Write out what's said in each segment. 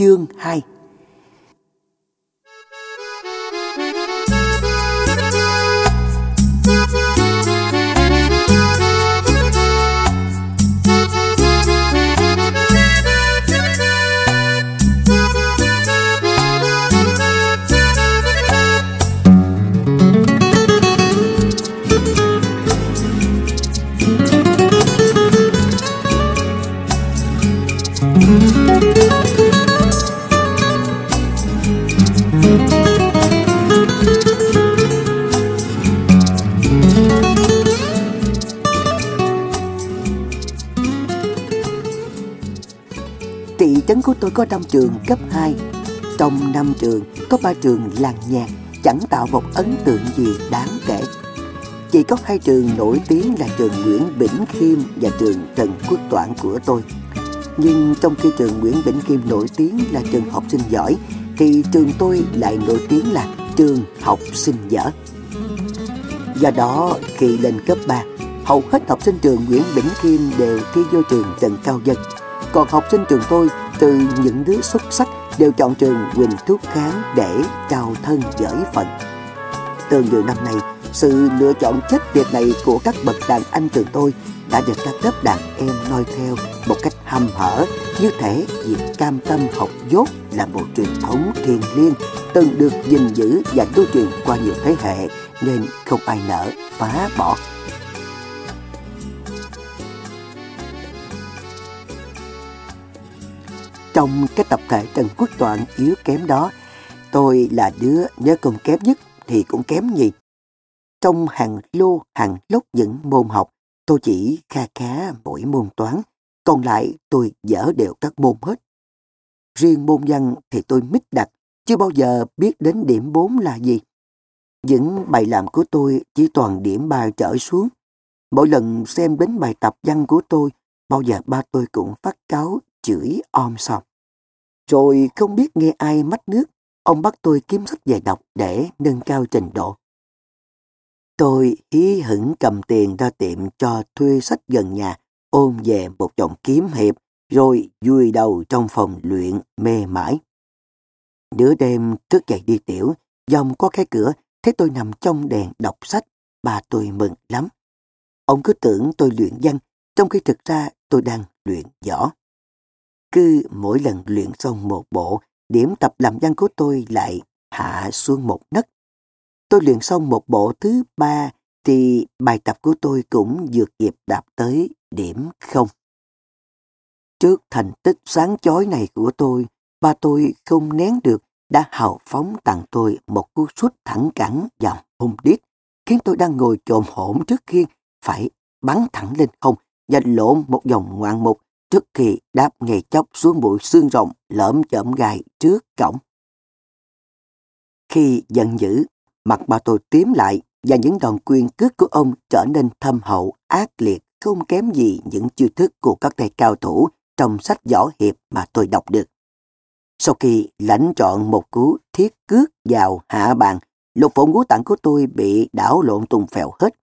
Chương 2 chấn trấn của tôi có 5 trường cấp 2 Trong 5 trường, có 3 trường làng nhạc, Chẳng tạo một ấn tượng gì đáng kể. Chỉ có hai trường nổi tiếng là trường Nguyễn Bỉnh Khiêm và trường Trần Quốc Toản của tôi. Nhưng trong khi trường Nguyễn Bỉnh Khiêm nổi tiếng là trường học sinh giỏi, Thì trường tôi lại nổi tiếng là trường học sinh dở. Do đó, khi lên cấp 3 Hầu hết học sinh trường Nguyễn Bỉnh Khiêm đều thi vô trường Trần Cao Dân. Còn học sinh trường tôi từ những đứa xuất sắc đều chọn trường Quỳnh Thúc Kháng để trao thân giới phận. Từ nhiều năm nay, sự lựa chọn chết tiệt này của các bậc đàn anh trường tôi đã được các lớp đàn em noi theo một cách hăm hở như thể việc cam tâm học dốt là một truyền thống thiêng liêng từng được gìn giữ và lưu truyền qua nhiều thế hệ nên không ai nỡ phá bỏ. Trong cái tập thể Trần Quốc Toạn yếu kém đó, tôi là đứa nhớ không kém nhất thì cũng kém nhì. Trong hàng lô, hàng lốc những môn học, tôi chỉ kha khá mỗi môn toán, còn lại tôi dở đều các môn hết. Riêng môn văn thì tôi mít đặt, chưa bao giờ biết đến điểm 4 là gì. Những bài làm của tôi chỉ toàn điểm 3 trở xuống. Mỗi lần xem đến bài tập văn của tôi, bao giờ ba tôi cũng phát cáo chửi om sòm. Rồi không biết nghe ai mách nước, ông bắt tôi kiếm sách về đọc để nâng cao trình độ. Tôi hí hửng cầm tiền ra tiệm cho thuê sách gần nhà, ôm về một chồng kiếm hiệp, rồi vui đầu trong phòng luyện mê mãi. Nửa đêm thức dậy đi tiểu, dòng có cái cửa, thấy tôi nằm trong đèn đọc sách, bà tôi mừng lắm. Ông cứ tưởng tôi luyện văn, trong khi thực ra tôi đang luyện võ. Cứ mỗi lần luyện xong một bộ, điểm tập làm văn của tôi lại hạ xuống một nấc. Tôi luyện xong một bộ thứ ba thì bài tập của tôi cũng vượt kịp đạt tới điểm không. Trước thành tích sáng chói này của tôi, ba tôi không nén được đã hào phóng tặng tôi một cú sút thẳng cẳng vào hung đít, khiến tôi đang ngồi trồm hổm trước khiên phải bắn thẳng lên không và lộn một vòng ngoạn mục trước khi đáp nghề chốc xuống bụi xương rộng lởm chởm gai trước cổng. Khi giận dữ, mặt bà tôi tím lại và những đòn quyền cước của ông trở nên thâm hậu, ác liệt, không kém gì những chiêu thức của các tay cao thủ trong sách võ hiệp mà tôi đọc được. Sau khi lãnh chọn một cú thiết cước vào hạ bàn, lục phổ ngũ tạng của tôi bị đảo lộn tung phèo hết.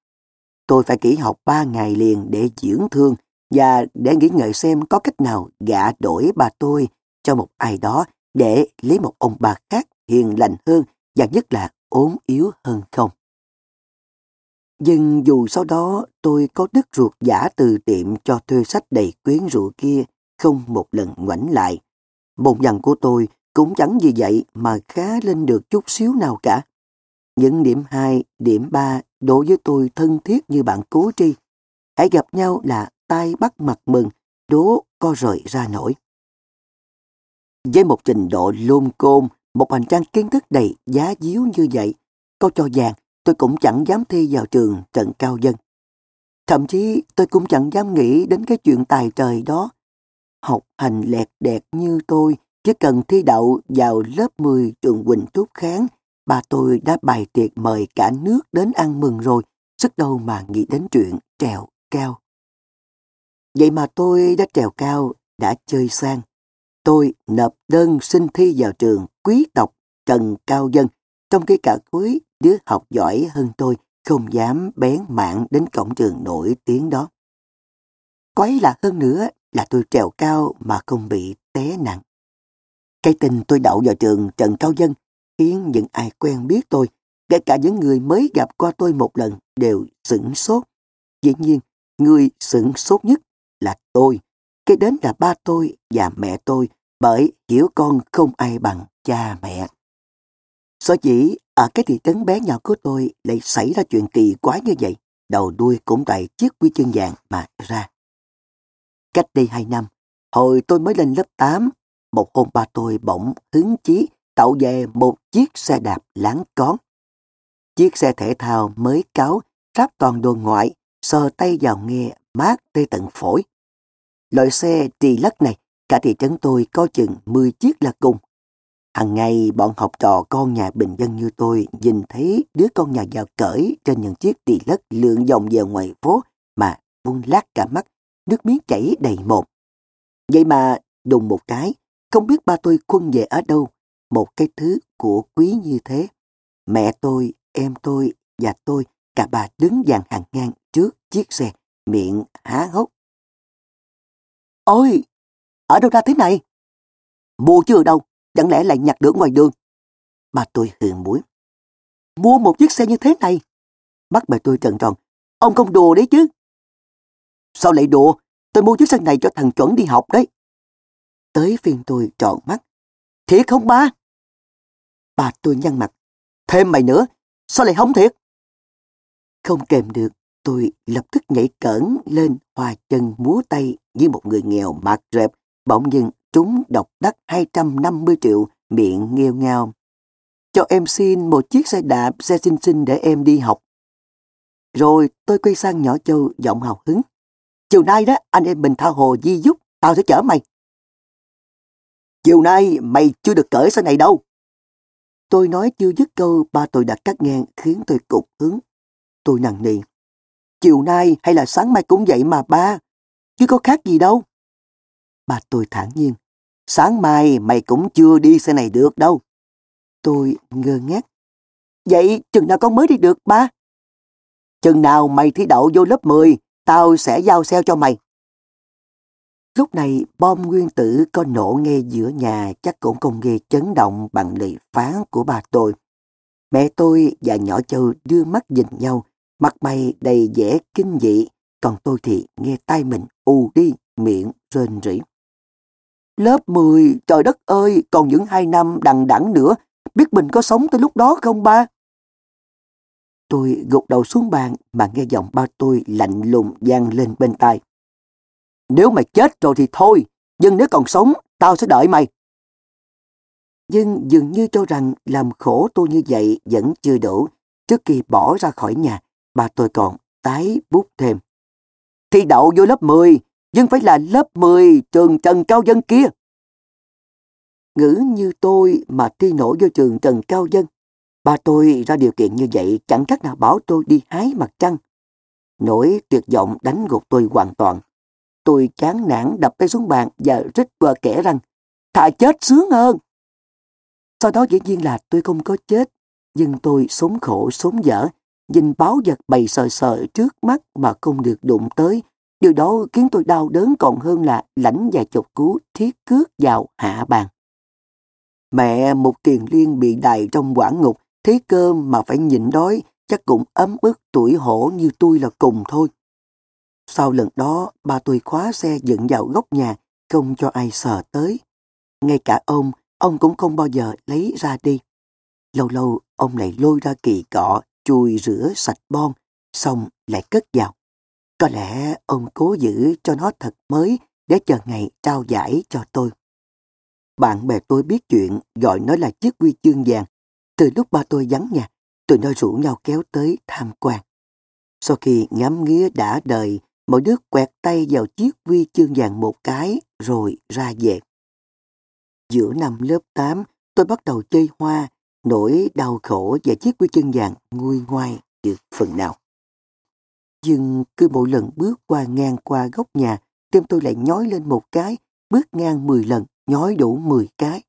Tôi phải kỹ học ba ngày liền để dưỡng thương và để nghĩ ngợi xem có cách nào gạ đổi bà tôi cho một ai đó để lấy một ông bà khác hiền lành hơn và nhất là ốm yếu hơn không. Nhưng dù sau đó tôi có đứt ruột giả từ tiệm cho thuê sách đầy quyến rũ kia không một lần ngoảnh lại. bồn dằn của tôi cũng chẳng vì vậy mà khá lên được chút xíu nào cả. Những điểm 2, điểm 3 đối với tôi thân thiết như bạn cố tri. Hãy gặp nhau là tay bắt mặt mừng, đố co rời ra nổi. Với một trình độ lôn côn, một hành trang kiến thức đầy giá díu như vậy, có cho vàng tôi cũng chẳng dám thi vào trường trận cao dân. Thậm chí tôi cũng chẳng dám nghĩ đến cái chuyện tài trời đó. Học hành lẹt đẹt như tôi, chỉ cần thi đậu vào lớp 10 trường Quỳnh Trúc Kháng, bà tôi đã bày tiệc mời cả nước đến ăn mừng rồi, sức đâu mà nghĩ đến chuyện trèo cao. Vậy mà tôi đã trèo cao, đã chơi sang. Tôi nộp đơn xin thi vào trường quý tộc Trần Cao Dân, trong khi cả cuối đứa học giỏi hơn tôi không dám bén mạng đến cổng trường nổi tiếng đó. Quái là hơn nữa là tôi trèo cao mà không bị té nặng. Cái tình tôi đậu vào trường Trần Cao Dân khiến những ai quen biết tôi, kể cả những người mới gặp qua tôi một lần đều sửng sốt. Dĩ nhiên, người sửng sốt nhất là tôi, kế đến là ba tôi và mẹ tôi, bởi hiểu con không ai bằng cha mẹ. Sở dĩ ở cái thị trấn bé nhỏ của tôi lại xảy ra chuyện kỳ quá như vậy, đầu đuôi cũng tại chiếc quy chân vàng mà ra. Cách đây hai năm, hồi tôi mới lên lớp 8, một hôm ba tôi bỗng hứng chí tạo về một chiếc xe đạp láng con. Chiếc xe thể thao mới cáo, ráp toàn đồ ngoại, sờ tay vào nghe, mát tê tận phổi. Loại xe trì lắc này, cả thị trấn tôi có chừng 10 chiếc là cùng. Hằng ngày bọn học trò con nhà bình dân như tôi nhìn thấy đứa con nhà giàu cởi trên những chiếc trì lất lượn vòng về ngoài phố mà vung lát cả mắt, nước miếng chảy đầy mồm. Vậy mà đùng một cái, không biết ba tôi quân về ở đâu, một cái thứ của quý như thế. Mẹ tôi, em tôi và tôi cả bà đứng dàn hàng ngang trước chiếc xe, miệng há hốc. Ôi, ở đâu ra thế này? Mua chưa đâu, chẳng lẽ lại nhặt được ngoài đường? Bà tôi hừ mũi. Mua một chiếc xe như thế này? Mắt bà tôi trần tròn. Ông không đùa đấy chứ. Sao lại đùa? Tôi mua chiếc xe này cho thằng chuẩn đi học đấy. Tới phiên tôi trọn mắt. Thiệt không ba? Bà tôi nhăn mặt. Thêm mày nữa, sao lại không thiệt? Không kèm được, tôi lập tức nhảy cẩn lên hòa chân múa tay như một người nghèo mạc rệp, bỗng dưng trúng độc đắc 250 triệu, miệng nghêu ngao. Cho em xin một chiếc xe đạp, xe xinh xinh để em đi học. Rồi tôi quay sang nhỏ châu giọng hào hứng. Chiều nay đó, anh em mình tha hồ di giúp, tao sẽ chở mày. Chiều nay mày chưa được cởi xe này đâu. Tôi nói chưa dứt câu, ba tôi đã cắt ngang khiến tôi cục hứng. Tôi nặng nỉ. Chiều nay hay là sáng mai cũng vậy mà ba, chứ có khác gì đâu. bà tôi thản nhiên. Sáng mai mày cũng chưa đi xe này được đâu. Tôi ngơ ngác. Vậy chừng nào con mới đi được ba? Chừng nào mày thi đậu vô lớp 10, tao sẽ giao xe cho mày. Lúc này bom nguyên tử có nổ nghe giữa nhà chắc cũng không nghe chấn động bằng lời phán của bà tôi. Mẹ tôi và nhỏ châu đưa mắt nhìn nhau, mặt mày đầy vẻ kinh dị, còn tôi thì nghe tay mình u đi, miệng rên rỉ. Lớp 10, trời đất ơi, còn những hai năm đằng đẵng nữa, biết mình có sống tới lúc đó không ba? Tôi gục đầu xuống bàn mà nghe giọng ba tôi lạnh lùng vang lên bên tai. Nếu mày chết rồi thì thôi, nhưng nếu còn sống, tao sẽ đợi mày. Nhưng dường như cho rằng làm khổ tôi như vậy vẫn chưa đủ. Trước khi bỏ ra khỏi nhà, bà tôi còn tái bút thêm. Thi đậu vô lớp 10, nhưng phải là lớp 10 trường Trần Cao Dân kia. Ngữ như tôi mà thi nổi vô trường Trần Cao Dân. Ba tôi ra điều kiện như vậy chẳng cách nào bảo tôi đi hái mặt trăng. Nỗi tuyệt vọng đánh gục tôi hoàn toàn. Tôi chán nản đập tay xuống bàn và rít qua kẻ răng thà chết sướng hơn. Sau đó dĩ nhiên là tôi không có chết, nhưng tôi sống khổ sống dở, nhìn báo vật bày sờ sờ trước mắt mà không được đụng tới. Điều đó khiến tôi đau đớn còn hơn là lãnh và chục cú thiết cước vào hạ bàn. Mẹ một tiền liên bị đày trong quả ngục, thế cơm mà phải nhịn đói, chắc cũng ấm ức tuổi hổ như tôi là cùng thôi. Sau lần đó, ba tôi khóa xe dựng vào góc nhà, không cho ai sờ tới. Ngay cả ông, ông cũng không bao giờ lấy ra đi. Lâu lâu, ông lại lôi ra kỳ cọ, chùi rửa sạch bon, xong lại cất vào. Có lẽ ông cố giữ cho nó thật mới để chờ ngày trao giải cho tôi. Bạn bè tôi biết chuyện gọi nó là chiếc huy chương vàng. Từ lúc ba tôi vắng nhà, tụi nó rủ nhau kéo tới tham quan. Sau khi ngắm nghía đã đời mỗi đứa quẹt tay vào chiếc huy chương vàng một cái rồi ra về. Giữa năm lớp 8, tôi bắt đầu chơi hoa, nỗi đau khổ và chiếc quy chân vàng nguôi ngoai được phần nào. Nhưng cứ mỗi lần bước qua ngang qua góc nhà, tim tôi lại nhói lên một cái, bước ngang 10 lần, nhói đủ 10 cái.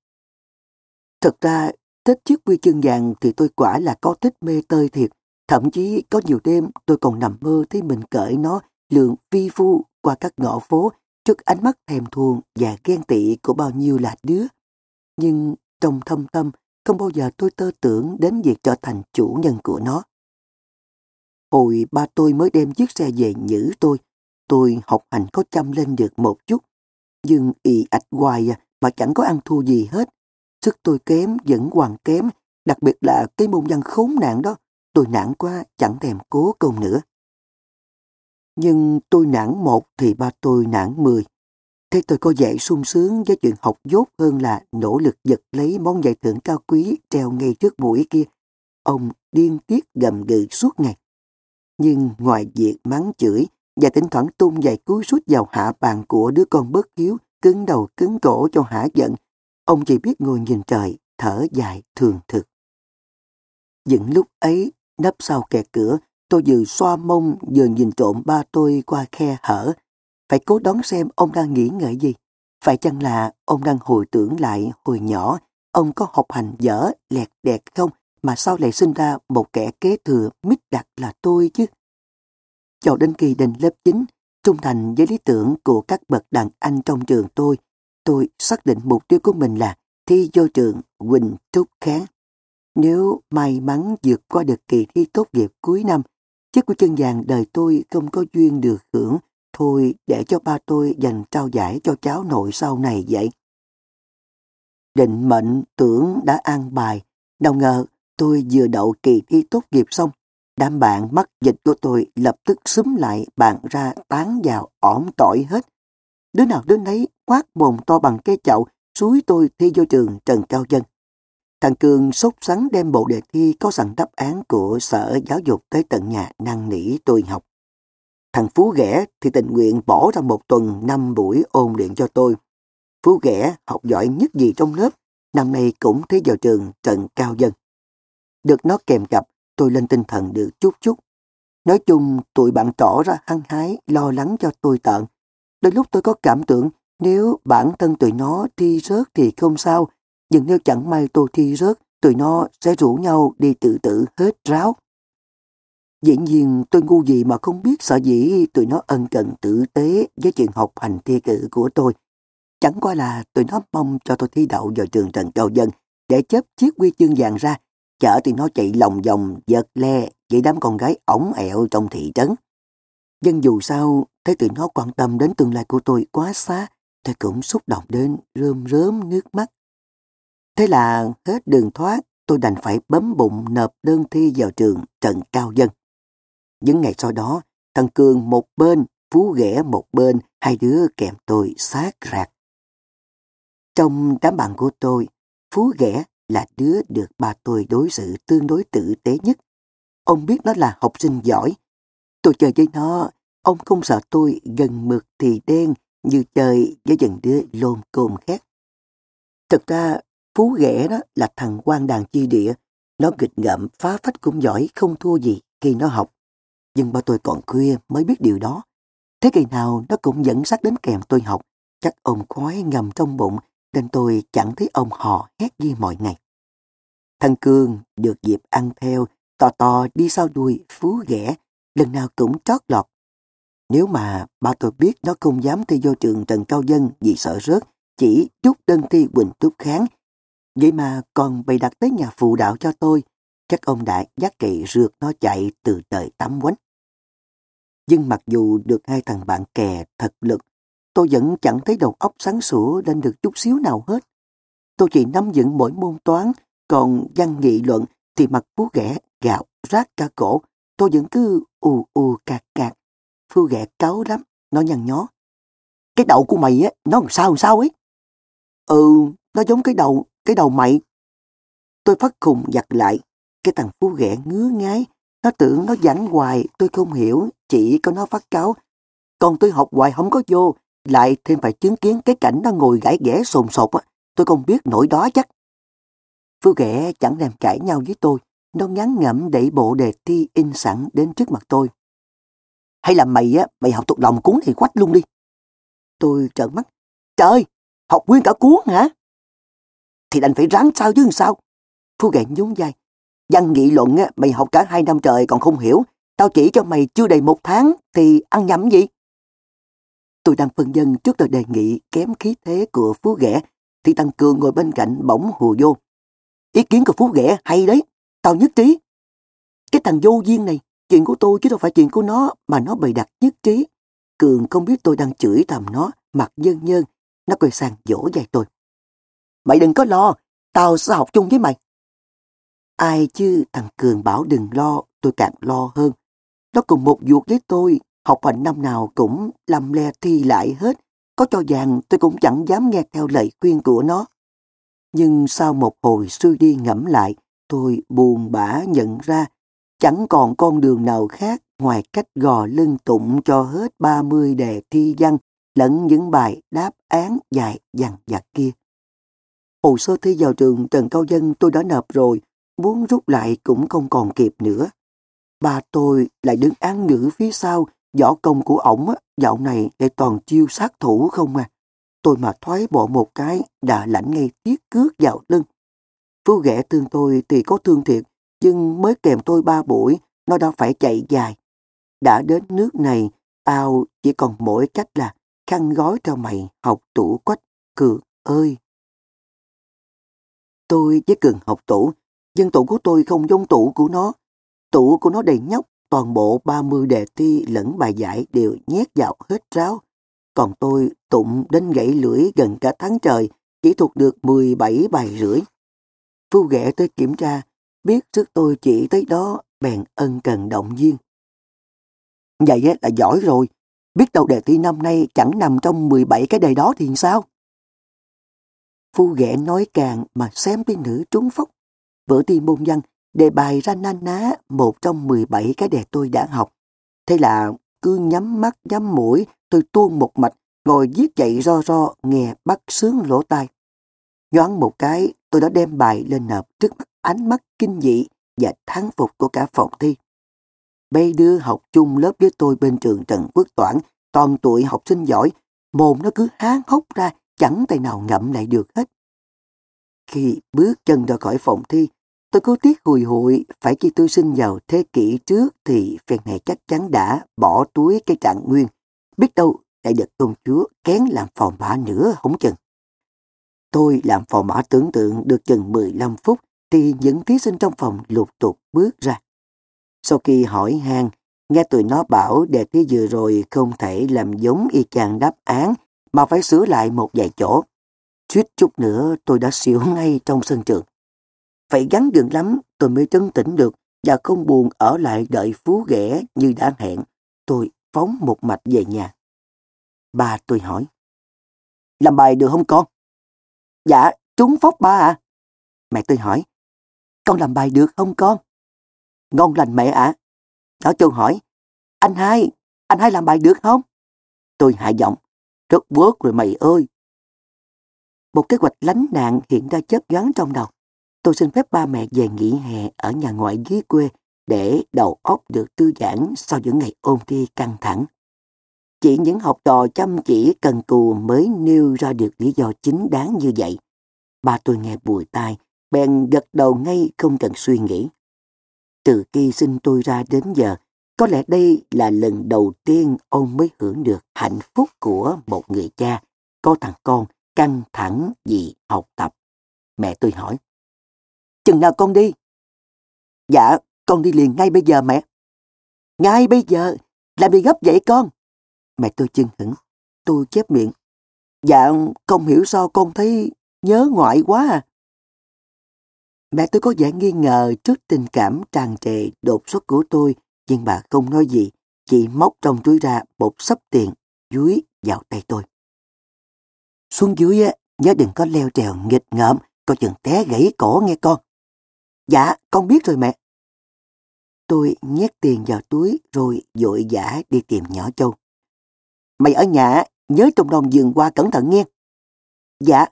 Thật ra, thích chiếc quy chân vàng thì tôi quả là có thích mê tơi thiệt. Thậm chí có nhiều đêm tôi còn nằm mơ thấy mình cởi nó lượng vi vu qua các ngõ phố trước ánh mắt thèm thuồng và ghen tị của bao nhiêu là đứa. Nhưng trong thâm tâm, không bao giờ tôi tơ tưởng đến việc trở thành chủ nhân của nó. Hồi ba tôi mới đem chiếc xe về nhử tôi, tôi học hành có chăm lên được một chút. Nhưng ì ạch hoài à, mà chẳng có ăn thua gì hết. Sức tôi kém, vẫn hoàn kém, đặc biệt là cái môn văn khốn nạn đó. Tôi nản quá, chẳng thèm cố công nữa. Nhưng tôi nản một thì ba tôi nản mười. Thế tôi có vẻ sung sướng với chuyện học dốt hơn là nỗ lực giật lấy món giải thưởng cao quý treo ngay trước mũi kia. Ông điên tiết gầm gừ suốt ngày. Nhưng ngoài việc mắng chửi và thỉnh thoảng tung vài cú sút vào hạ bàn của đứa con bất hiếu, cứng đầu cứng cổ cho hả giận, ông chỉ biết ngồi nhìn trời, thở dài thường thực. Những lúc ấy, nấp sau kẹt cửa, tôi vừa xoa mông vừa nhìn trộm ba tôi qua khe hở, phải cố đoán xem ông đang nghĩ ngợi gì. Phải chăng là ông đang hồi tưởng lại hồi nhỏ, ông có học hành dở, lẹt đẹt không, mà sao lại sinh ra một kẻ kế thừa mít đặc là tôi chứ? Cho đến kỳ đình lớp 9, trung thành với lý tưởng của các bậc đàn anh trong trường tôi, tôi xác định mục tiêu của mình là thi vô trường Quỳnh Trúc Kháng. Nếu may mắn vượt qua được kỳ thi tốt nghiệp cuối năm, chiếc của chân vàng đời tôi không có duyên được hưởng Thôi để cho ba tôi dành trao giải cho cháu nội sau này vậy. Định mệnh tưởng đã an bài, đâu ngờ tôi vừa đậu kỳ thi tốt nghiệp xong. Đám bạn mắc dịch của tôi lập tức xúm lại bạn ra tán vào ỏm tỏi hết. Đứa nào đứa nấy quát mồm to bằng cây chậu suối tôi thi vô trường Trần Cao Dân. Thằng Cường sốt sắng đem bộ đề thi có sẵn đáp án của Sở Giáo dục tới tận nhà năn nỉ tôi học. Thằng Phú Ghẻ thì tình nguyện bỏ ra một tuần năm buổi ôn luyện cho tôi. Phú Ghẻ học giỏi nhất gì trong lớp, năm nay cũng thế vào trường Trần Cao Dân. Được nó kèm cặp, tôi lên tinh thần được chút chút. Nói chung, tụi bạn tỏ ra hăng hái, lo lắng cho tôi tận. Đôi lúc tôi có cảm tưởng nếu bản thân tụi nó thi rớt thì không sao, nhưng nếu chẳng may tôi thi rớt, tụi nó sẽ rủ nhau đi tự tử hết ráo. Dĩ nhiên tôi ngu gì mà không biết sợ dĩ tụi nó ân cần tử tế với chuyện học hành thi cử của tôi. Chẳng qua là tụi nó mong cho tôi thi đậu vào trường Trần Cao Dân để chấp chiếc quy chương vàng ra, chở tụi nó chạy lòng vòng, giật le với đám con gái ổng ẹo trong thị trấn. Nhưng dù sao, thấy tụi nó quan tâm đến tương lai của tôi quá xa, tôi cũng xúc động đến rơm rớm nước mắt. Thế là hết đường thoát, tôi đành phải bấm bụng nộp đơn thi vào trường Trần Cao Dân. Những ngày sau đó, thằng Cường một bên, Phú Ghẻ một bên, hai đứa kèm tôi sát rạc. Trong đám bạn của tôi, Phú Ghẻ là đứa được bà tôi đối xử tương đối tử tế nhất. Ông biết nó là học sinh giỏi. Tôi chơi với nó, ông không sợ tôi gần mực thì đen như chơi với những đứa lôn cồn khác. Thực ra, Phú Ghẻ đó là thằng quan đàn chi địa. Nó nghịch ngợm phá phách cũng giỏi không thua gì khi nó học nhưng ba tôi còn khuya mới biết điều đó. Thế kỳ nào nó cũng dẫn sát đến kèm tôi học, chắc ông khói ngầm trong bụng nên tôi chẳng thấy ông hò hét gì mọi ngày. Thằng Cương được dịp ăn theo, tò tò đi sau đuôi, phú ghẻ, lần nào cũng trót lọt. Nếu mà ba tôi biết nó không dám thi vô trường Trần Cao Dân vì sợ rớt, chỉ chút đơn thi Quỳnh Túc Kháng. Vậy mà còn bày đặt tới nhà phụ đạo cho tôi, chắc ông đã dắt kỵ rượt nó chạy từ trời tắm quánh. Nhưng mặc dù được hai thằng bạn kè thật lực, tôi vẫn chẳng thấy đầu óc sáng sủa lên được chút xíu nào hết. Tôi chỉ nắm vững mỗi môn toán, còn văn nghị luận thì mặt phú ghẻ, gạo, rác cả cổ. Tôi vẫn cứ ù ù cạc cạc. phu ghẻ cáu lắm, nó nhăn nhó. Cái đầu của mày á, nó làm sao làm sao ấy. Ừ, nó giống cái đầu, cái đầu mày. Tôi phát khùng giặt lại. Cái thằng phú ghẻ ngứa ngái, nó tưởng nó giảng hoài, tôi không hiểu, chỉ có nó phát cáo. Còn tôi học hoài không có vô, lại thêm phải chứng kiến cái cảnh nó ngồi gãi ghẻ sồn sột, tôi không biết nổi đó chắc. Phu ghẻ chẳng thèm cãi nhau với tôi, nó ngắn ngẩm đẩy bộ đề thi in sẵn đến trước mặt tôi. Hay là mày á, mày học thuộc lòng cuốn thì quách luôn đi. Tôi trợn mắt. Trời, học nguyên cả cuốn hả? Thì đành phải ráng sao chứ sao? phu ghẻ nhún vai. Văn nghị luận á, mày học cả hai năm trời còn không hiểu. Tao chỉ cho mày chưa đầy một tháng thì ăn nhầm gì? Tôi đang phân dân trước lời đề nghị kém khí thế của Phú Ghẻ thì tăng Cường ngồi bên cạnh bỗng hùa vô. Ý kiến của Phú ghẻ hay đấy, tao nhất trí. Cái thằng vô duyên này, chuyện của tôi chứ đâu phải chuyện của nó mà nó bày đặt nhất trí. Cường không biết tôi đang chửi thầm nó, mặt nhân nhân, nó quay sang dỗ dạy tôi. Mày đừng có lo, tao sẽ học chung với mày. Ai chứ thằng Cường bảo đừng lo, tôi càng lo hơn. Nó cùng một ruột với tôi, học hành năm nào cũng lầm le thi lại hết. Có cho vàng tôi cũng chẳng dám nghe theo lời khuyên của nó. Nhưng sau một hồi suy đi ngẫm lại, tôi buồn bã nhận ra chẳng còn con đường nào khác ngoài cách gò lưng tụng cho hết 30 đề thi văn lẫn những bài đáp án dài dằng dặc kia. Hồ sơ thi vào trường Trần Cao Dân tôi đã nộp rồi, muốn rút lại cũng không còn kịp nữa. Ba tôi lại đứng án ngữ phía sau, võ công của ổng dạo này lại toàn chiêu sát thủ không à. Tôi mà thoái bộ một cái đã lãnh ngay tiết cước vào lưng. Phú ghẻ thương tôi thì có thương thiệt, nhưng mới kèm tôi ba buổi, nó đã phải chạy dài. Đã đến nước này, ao chỉ còn mỗi cách là khăn gói cho mày học tủ quách, cường ơi. Tôi với Cường học tủ, dân tủ của tôi không giống tủ của nó. Tủ của nó đầy nhóc, toàn bộ 30 đề thi lẫn bài giải đều nhét vào hết ráo. Còn tôi tụng đến gãy lưỡi gần cả tháng trời, chỉ thuộc được 17 bài rưỡi. Phu ghẻ tới kiểm tra, biết sức tôi chỉ tới đó, bèn ân cần động viên. Vậy là giỏi rồi, biết đâu đề thi năm nay chẳng nằm trong 17 cái đề đó thì sao? Phu ghẻ nói càng mà xem tiên nữ trúng phóc. Bữa thi môn văn đề bài ra na ná một trong 17 cái đề tôi đã học. Thế là cứ nhắm mắt nhắm mũi, tôi tuôn một mạch, ngồi viết chạy ro ro, nghe bắt sướng lỗ tai. Nhoáng một cái, tôi đã đem bài lên nộp trước mắt ánh mắt kinh dị và thán phục của cả phòng thi. Bây đưa học chung lớp với tôi bên trường Trần Quốc Toản, toàn tuổi học sinh giỏi, mồm nó cứ há hốc ra, chẳng tay nào ngậm lại được hết. Khi bước chân ra khỏi phòng thi, tôi cố tiếc hùi hụi, phải khi tôi sinh vào thế kỷ trước thì việc này chắc chắn đã bỏ túi cái trạng nguyên. Biết đâu lại được công chúa kén làm phò mã nữa không chừng. Tôi làm phò mã tưởng tượng được chừng 15 phút thì những thí sinh trong phòng lục tục bước ra. Sau khi hỏi han, nghe tụi nó bảo đề thi vừa rồi không thể làm giống y chang đáp án mà phải sửa lại một vài chỗ. Suýt chút nữa tôi đã xỉu ngay trong sân trường. Phải gắn gượng lắm tôi mới trấn tĩnh được và không buồn ở lại đợi phú ghẻ như đã hẹn. Tôi phóng một mạch về nhà. Ba tôi hỏi. Làm bài được không con? Dạ, trúng phóc ba à. Mẹ tôi hỏi. Con làm bài được không con? Ngon lành mẹ ạ. À? chôn hỏi. Anh hai, anh hai làm bài được không? Tôi hạ giọng. Rất bớt rồi mày ơi. Một kế hoạch lánh nạn hiện ra chớp nhoáng trong đầu. Tôi xin phép ba mẹ về nghỉ hè ở nhà ngoại dưới quê để đầu óc được thư giãn sau những ngày ôn thi căng thẳng. Chỉ những học trò chăm chỉ cần cù mới nêu ra được lý do chính đáng như vậy. Ba tôi nghe bùi tai, bèn gật đầu ngay không cần suy nghĩ. Từ khi sinh tôi ra đến giờ, có lẽ đây là lần đầu tiên ông mới hưởng được hạnh phúc của một người cha, có thằng con căng thẳng vì học tập. Mẹ tôi hỏi, chừng nào con đi? Dạ, con đi liền ngay bây giờ mẹ. Ngay bây giờ? Làm gì gấp vậy con? Mẹ tôi chừng hững. Tôi chép miệng. Dạ, không hiểu sao con thấy nhớ ngoại quá à. Mẹ tôi có vẻ nghi ngờ trước tình cảm tràn trề đột xuất của tôi, nhưng bà không nói gì, chỉ móc trong túi ra một sấp tiền, dúi vào tay tôi. Xuống dưới á, nhớ đừng có leo trèo nghịch ngợm, coi chừng té gãy cổ nghe con. Dạ, con biết rồi mẹ. Tôi nhét tiền vào túi rồi dội dã đi tìm nhỏ châu. Mày ở nhà, nhớ trong đồng giường qua cẩn thận nghe. Dạ.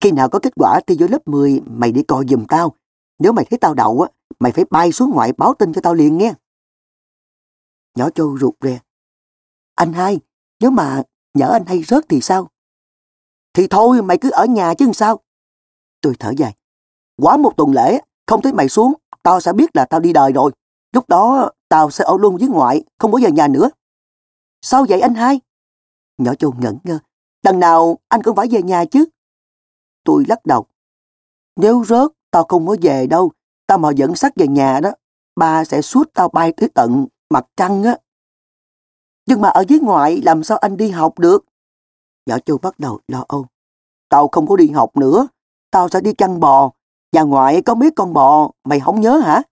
Khi nào có kết quả thi vô lớp 10, mày đi coi giùm tao. Nếu mày thấy tao đậu, á, mày phải bay xuống ngoại báo tin cho tao liền nghe. Nhỏ châu rụt rè. Anh hai, nếu mà nhỡ anh hay rớt thì sao? Thì thôi mày cứ ở nhà chứ sao? Tôi thở dài. Quá một tuần lễ, không thấy mày xuống, tao sẽ biết là tao đi đời rồi. Lúc đó tao sẽ ở luôn với ngoại, không bao giờ nhà nữa. Sao vậy anh hai? Nhỏ châu ngẩn ngơ. Đằng nào anh cũng phải về nhà chứ. tôi lắc đầu. Nếu rớt, tao không có về đâu. Tao mà dẫn sắt về nhà đó. Ba sẽ suốt tao bay tới tận mặt trăng á. Nhưng mà ở dưới ngoại làm sao anh đi học được? nhỏ Châu bắt đầu lo âu. Tao không có đi học nữa. Tao sẽ đi chăn bò. Nhà ngoại có mấy con bò, mày không nhớ hả?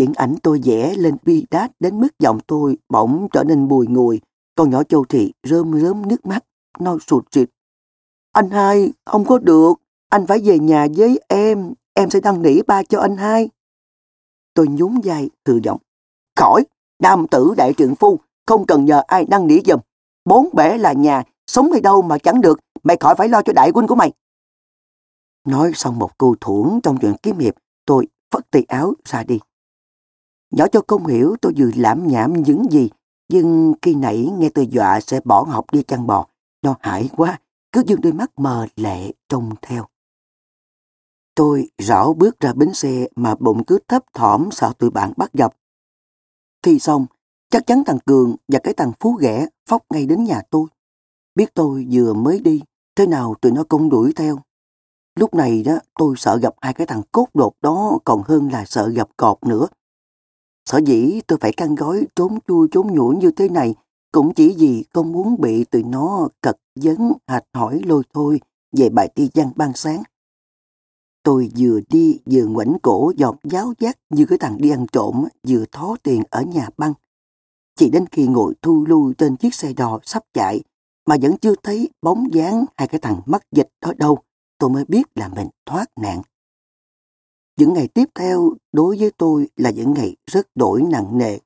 chuyện ảnh tôi vẽ lên bi đát đến mức giọng tôi bỗng trở nên bùi ngùi. Con nhỏ Châu thị rơm rớm nước mắt, nói sụt sịt. Anh hai, không có được. Anh phải về nhà với em. Em sẽ đăng nỉ ba cho anh hai. Tôi nhún vai, thừa giọng. Khỏi, nam tử đại trượng phu, không cần nhờ ai đăng nỉ giùm. Bốn bể là nhà, sống ở đâu mà chẳng được, mày khỏi phải lo cho đại huynh của mày. Nói xong một câu thuẫn trong chuyện kiếm hiệp, tôi phất tay áo ra đi. Nhỏ cho công hiểu tôi vừa lãm nhảm những gì, nhưng khi nãy nghe tôi dọa sẽ bỏ học đi chăn bò, nó hại quá, cứ dương đôi mắt mờ lệ trông theo. Tôi rảo bước ra bến xe mà bụng cứ thấp thỏm sợ tụi bạn bắt gặp. Thì xong, chắc chắn thằng Cường và cái thằng Phú ghẻ phóc ngay đến nhà tôi. Biết tôi vừa mới đi, thế nào tụi nó cũng đuổi theo. Lúc này đó tôi sợ gặp hai cái thằng cốt đột đó còn hơn là sợ gặp cọp nữa. Sở dĩ tôi phải căng gói trốn chui trốn nhũi như thế này cũng chỉ vì không muốn bị tụi nó cật vấn hạch hỏi lôi thôi về bài thi văn ban sáng. Tôi vừa đi vừa ngoảnh cổ dọc giáo giác như cái thằng đi ăn trộm vừa thó tiền ở nhà băng. Chỉ đến khi ngồi thu lui trên chiếc xe đò sắp chạy mà vẫn chưa thấy bóng dáng hai cái thằng mắc dịch đó đâu, tôi mới biết là mình thoát nạn. Những ngày tiếp theo đối với tôi là những ngày rất đổi nặng nề.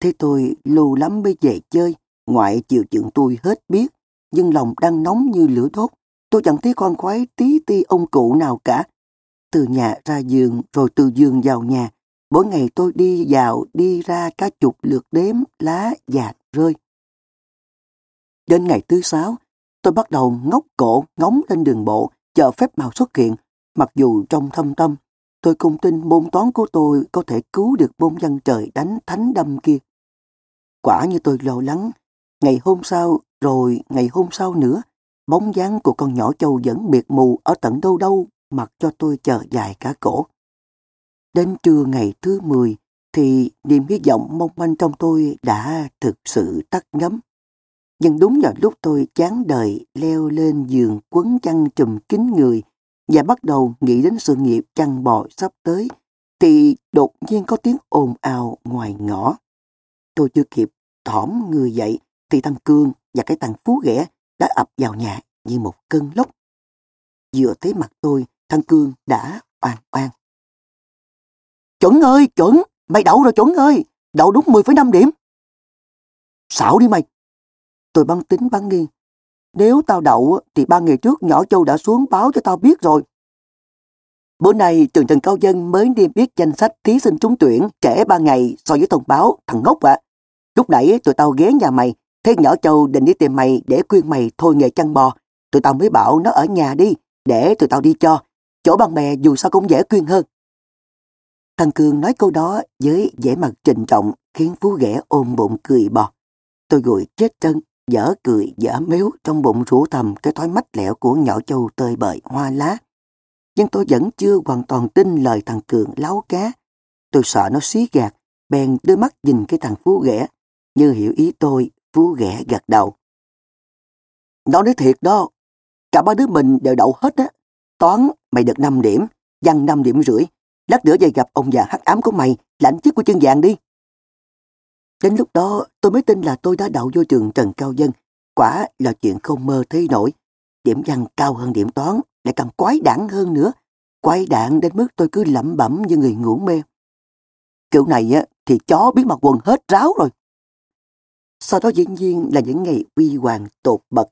Thế tôi lâu lắm mới về chơi, ngoại chịu chuyện tôi hết biết, nhưng lòng đang nóng như lửa đốt. Tôi chẳng thấy con khoái tí ti ông cụ nào cả. Từ nhà ra giường rồi từ giường vào nhà, mỗi ngày tôi đi vào đi ra cả chục lượt đếm lá dạt rơi. Đến ngày thứ sáu, tôi bắt đầu ngóc cổ ngóng lên đường bộ, chờ phép màu xuất hiện, mặc dù trong thâm tâm Tôi không tin môn toán của tôi có thể cứu được môn văn trời đánh thánh đâm kia. Quả như tôi lo lắng, ngày hôm sau, rồi ngày hôm sau nữa, bóng dáng của con nhỏ châu vẫn biệt mù ở tận đâu đâu, mặc cho tôi chờ dài cả cổ. Đến trưa ngày thứ 10, thì niềm hy vọng mong manh trong tôi đã thực sự tắt ngấm. Nhưng đúng vào lúc tôi chán đời leo lên giường quấn chăn trùm kín người và bắt đầu nghĩ đến sự nghiệp chăn bò sắp tới, thì đột nhiên có tiếng ồn ào ngoài ngõ. Tôi chưa kịp thỏm người dậy, thì thằng Cương và cái thằng Phú ghẻ đã ập vào nhà như một cơn lốc. Vừa thấy mặt tôi, thằng Cương đã oan oan. Chuẩn ơi, chuẩn! Mày đậu rồi chuẩn ơi! Đậu đúng 10,5 điểm. Xạo đi mày! Tôi băng tính băng nghi nếu tao đậu thì ba ngày trước nhỏ Châu đã xuống báo cho tao biết rồi. Bữa nay trường Trần Cao Dân mới niêm biết danh sách thí sinh trúng tuyển trễ ba ngày so với thông báo thằng ngốc ạ. Lúc nãy tụi tao ghé nhà mày, thấy nhỏ Châu định đi tìm mày để khuyên mày thôi nghề chăn bò. Tụi tao mới bảo nó ở nhà đi, để tụi tao đi cho. Chỗ bạn bè dù sao cũng dễ khuyên hơn. Thằng Cường nói câu đó với vẻ mặt trình trọng khiến Phú ghẻ ôm bụng cười bò. Tôi gùi chết chân dở cười dở méo trong bụng rủ thầm cái thói mách lẹo của nhỏ châu tơi bời hoa lá. Nhưng tôi vẫn chưa hoàn toàn tin lời thằng Cường láo cá. Tôi sợ nó xí gạt, bèn đưa mắt nhìn cái thằng Phú ghẻ. Như hiểu ý tôi, Phú ghẻ gật đầu. Nó nói thiệt đó, cả ba đứa mình đều đậu hết á. Toán, mày được 5 điểm, văn 5 điểm rưỡi. Lát nữa về gặp ông già hắc ám của mày, lãnh chức của chân vàng đi. Đến lúc đó tôi mới tin là tôi đã đậu vô trường Trần Cao Dân. Quả là chuyện không mơ thấy nổi. Điểm văn cao hơn điểm toán, lại càng quái đản hơn nữa. Quái đản đến mức tôi cứ lẩm bẩm như người ngủ mê. Kiểu này á, thì chó biết mặc quần hết ráo rồi. Sau đó dĩ nhiên là những ngày uy hoàng tột bậc.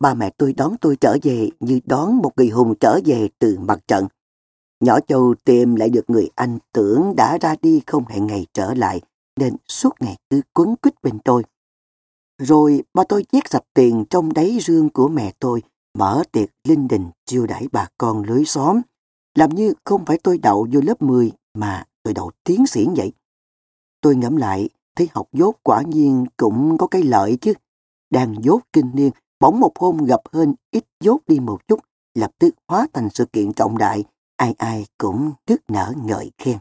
Ba mẹ tôi đón tôi trở về như đón một người hùng trở về từ mặt trận. Nhỏ châu tìm lại được người anh tưởng đã ra đi không hẹn ngày trở lại nên suốt ngày cứ quấn quýt bên tôi. Rồi ba tôi chét sạch tiền trong đáy rương của mẹ tôi, mở tiệc linh đình chiêu đãi bà con lưới xóm, làm như không phải tôi đậu vô lớp 10 mà tôi đậu tiến sĩ vậy. Tôi ngẫm lại, thấy học dốt quả nhiên cũng có cái lợi chứ. Đang dốt kinh niên, bỗng một hôm gặp hên ít dốt đi một chút, lập tức hóa thành sự kiện trọng đại, ai ai cũng nức nở ngợi khen.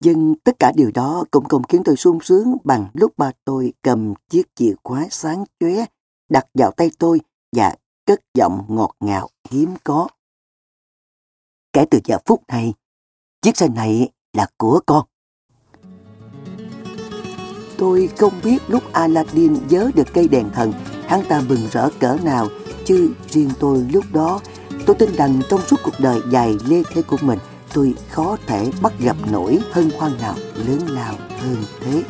Nhưng tất cả điều đó cũng không khiến tôi sung sướng bằng lúc ba tôi cầm chiếc chìa khóa sáng chóe đặt vào tay tôi và cất giọng ngọt ngào hiếm có. Kể từ giờ phút này, chiếc xe này là của con. Tôi không biết lúc Aladdin nhớ được cây đèn thần, hắn ta mừng rỡ cỡ nào, chứ riêng tôi lúc đó, tôi tin rằng trong suốt cuộc đời dài lê thế của mình, tôi khó thể bắt gặp nổi hân hoan nào lớn lao hơn thế.